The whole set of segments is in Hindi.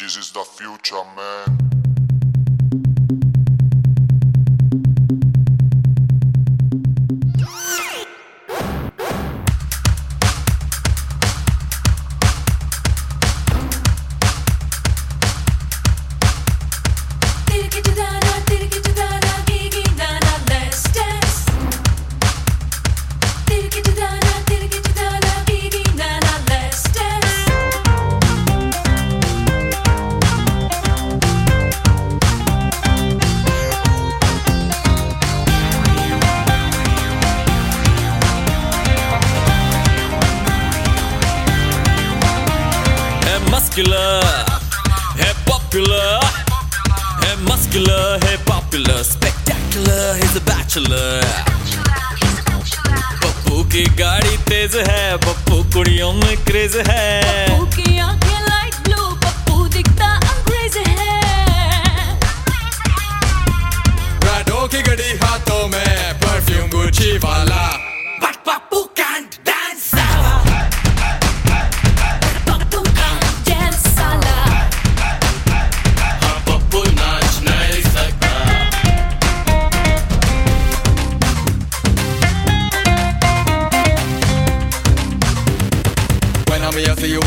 This is the future, man. muscular, hey popular, hey muscular, hey popular, spectacular, he's a bachelor. Pappu की गाड़ी तेज है पप्पू कुड़ियों में क्रेज है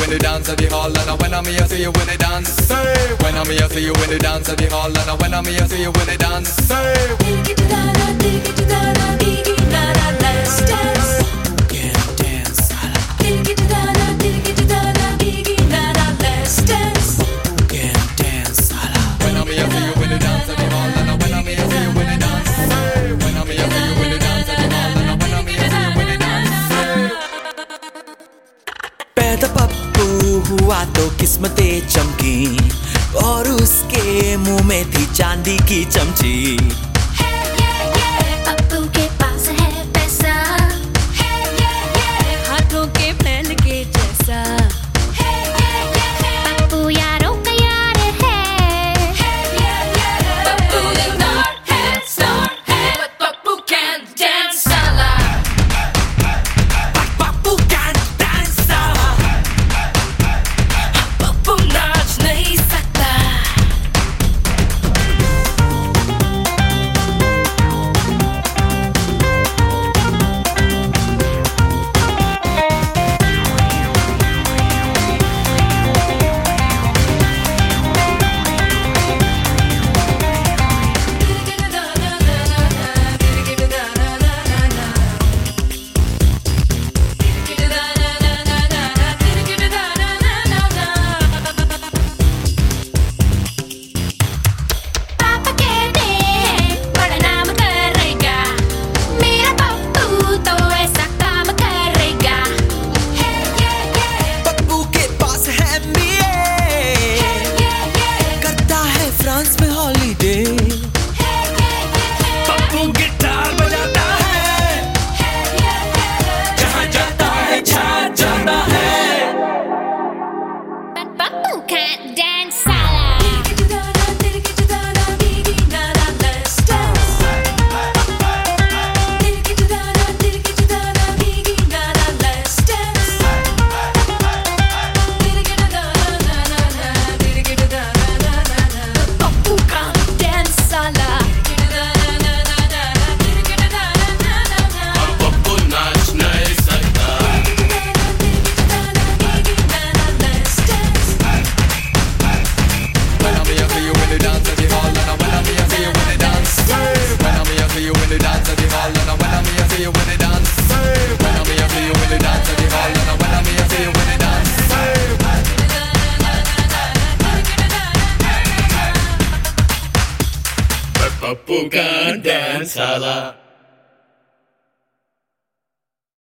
when they dance at the hall, and when I'm here, see you when they dance. Say, when I'm here, see you when they dance at the hall, and when I'm here, see you when they dance. Say, dance. हुआ तो किस्मते चमकी और उसके मुँह में थी चांदी की चमची। Pucan dança lá.